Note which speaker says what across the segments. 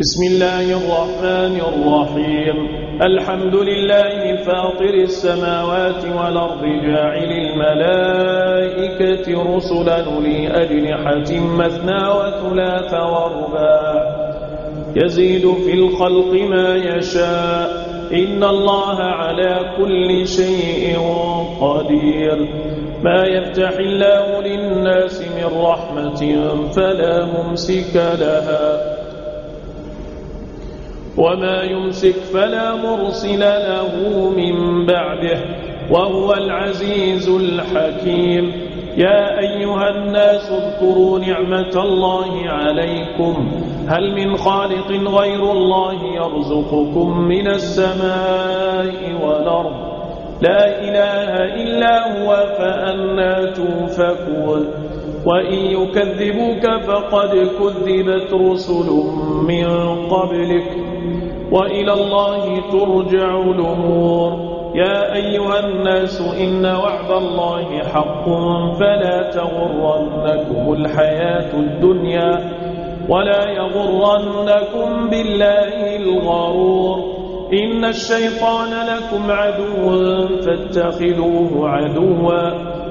Speaker 1: بسم الله الرحمن الرحيم. الحمد لله فاطر السماوات والأرض جاعل الملائكة رسلا لأجنحة مثنى وثلاث وارباع يزيد في الخلق ما يشاء. إن الله على كل شيء قدير. ما يفتح الله للناس من رحمة فلا ممسك لها. وما يمسك فلا مرسل له من بعده وهو العزيز الحكيم. يا أيها الناس اذكروا نعمة الله عليكم. هل من خالق غير الله يرزقكم من السماء والأرض؟ لا إله إلا هو فأنا توفكون وَإِن يكذبوك فَقَدْ كُذِّبَتْ رُسُلٌ مِّن قَبْلِكَ وَإِلَى اللَّهِ تُرْجَعُ الْأُمُورُ يَا أَيُّهَا النَّاسُ إِنَّ وَعْدَ اللَّهِ حَقٌّ فَلَا تَغُرَّنَّكُمُ الْحَيَاةُ الدُّنْيَا وَلَا يَغُرَّنَّكُم بِاللَّهِ الْغَرُورُ إِنَّ الشَّيْطَانَ لَكُمْ عَدُوٌّ فَاتَّخِذُوهُ عَدُوًّا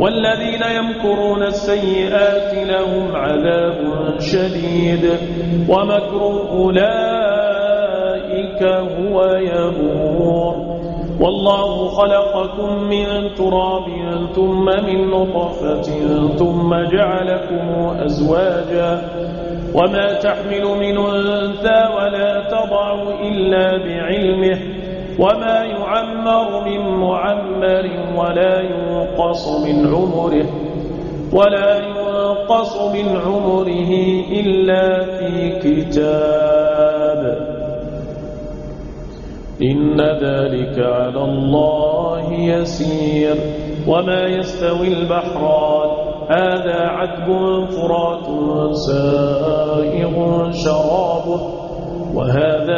Speaker 1: والذين يمكرون السيئات لهم عذاب شديد ومكر أولئك هو يبور. والله خلقكم من تراب ثم من نطفة ثم جعلكم أزواجا. وما تحمل من أنثى ولا تضع إلا بعلمه. وما يعمر من معمر ولا ينقص من عمره ولا ينقص من عمره إلا في كتاب إن ذلك على الله يسير وما يستوي البحران هذا عدب فرات سائغ شرابه وهذا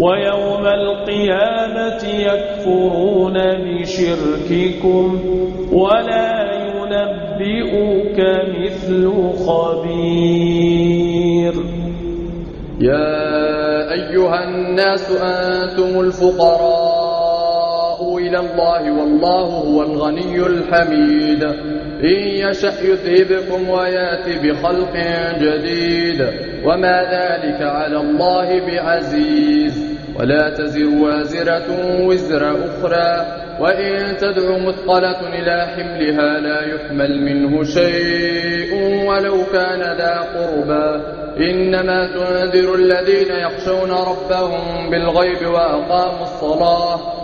Speaker 1: ويوم القيامة يكفرون بشرككم ولا ينبئك مثل خبير
Speaker 2: يا أيها الناس أنتم الفقرات إلى الله والله هو الغني الحميد. إن يشأ يذهبكم ويأتي بخلق جديد. وما ذلك على الله بعزيز. ولا تزر وازرة وزر أخرى. وإن تدعو مثقلة إلى حملها لا يحمل منه شيء ولو كان ذا قربى. إنما تنذر الذين يخشون ربهم بالغيب وأقاموا الصلاة.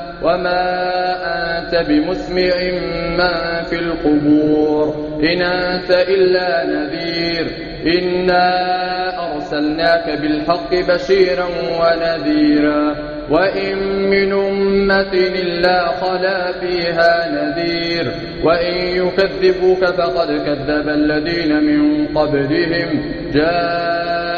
Speaker 2: وما أنت بمسمع ما في القبور إن أنت إلا نذير إنا أرسلناك بالحق بشيرا ونذيرا وإن من أمة إلا خلا فيها نذير وإن يكذبوك فقد كذب الذين من قبلهم جاءوا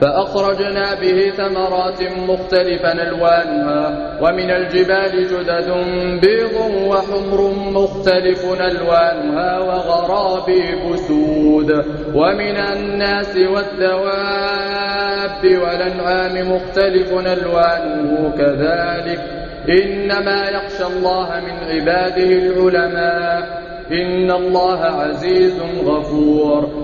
Speaker 2: فأخرجنا به ثمرات مختلفا ألوانها ومن الجبال جدد بيض وحمر مختلف ألوانها وغرابيب بسود ومن الناس والدواب والأنعام مختلف ألوانه. كذلك إنما يخشى الله من عباده العلماء إن الله عزيز غفور.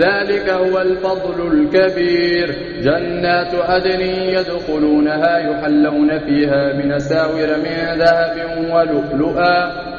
Speaker 2: ذلك هو الفضل الكبير. جنات أدن يدخلونها يحلون فيها من ساور من ذهب ولؤلؤا.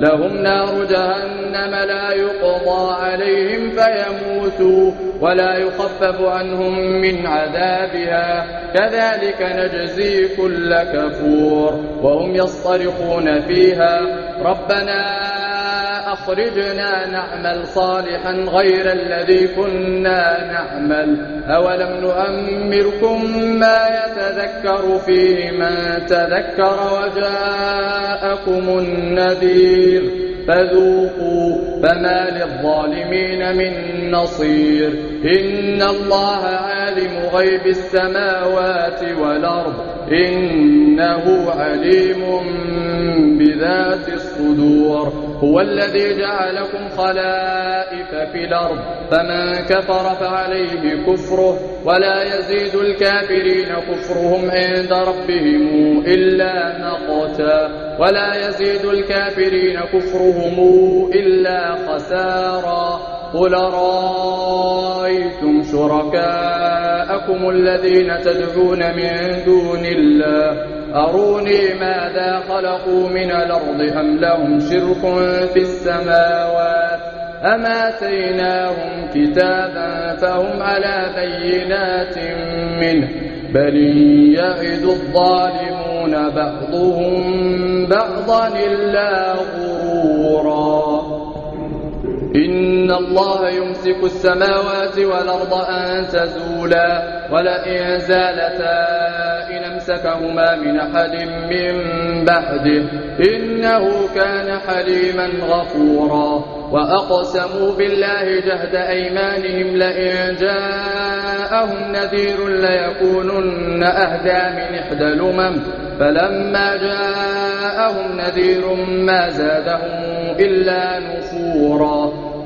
Speaker 2: لهم نار جهنم لا يقضى عليهم فيموتوا ولا يخفف عنهم من عذابها. كذلك نجزي كل كفور وهم يصطرقون فيها. ربنا أخرجنا نعمل صالحا غير الذي كنا نعمل. أولم نؤمركم ما يتذكر فيه من تذكر وجاءكم النذير. فذوقوا فما للظالمين من نصير. إن الله عالم غيب السماوات والأرض. إنه عليم بذات الصدور. هو الذي جعلكم خلائف في الأرض فمن كفر فعليه كفره ولا يزيد الكافرين كفرهم عند ربهم إلا مقتا ولا يزيد الكافرين كفرهم إلا خسارا. قل رأيتم شركاءكم الذين تدعون من دون الله؟ أروني ماذا خلقوا من الأرض أم لهم شرك في السماوات أم آتيناهم كتابا فهم على بينات منه بل يعد الظالمون بعضهم بعضا إلا غرورا إن الله يمسك السماوات والأرض أن تزولا ولئن زالتا إن أمسكهما من أحد من بعده إنه كان حليما غفورا وأقسموا بالله جهد أيمانهم لئن جاءهم نذير ليكونن أهدى من إحدى الأمم فلما جاءهم نذير ما زادهم إلا نفورا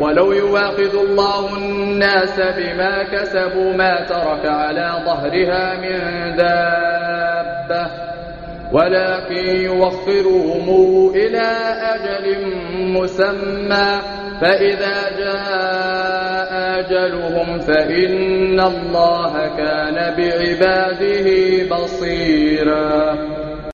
Speaker 2: ولو يواخذ الله الناس بما كسبوا ما ترك على ظهرها من دابة. ولكن يوخرهم إلى أجل مسمى. فإذا جاء أجلهم فإن الله كان بعباده بصيراً.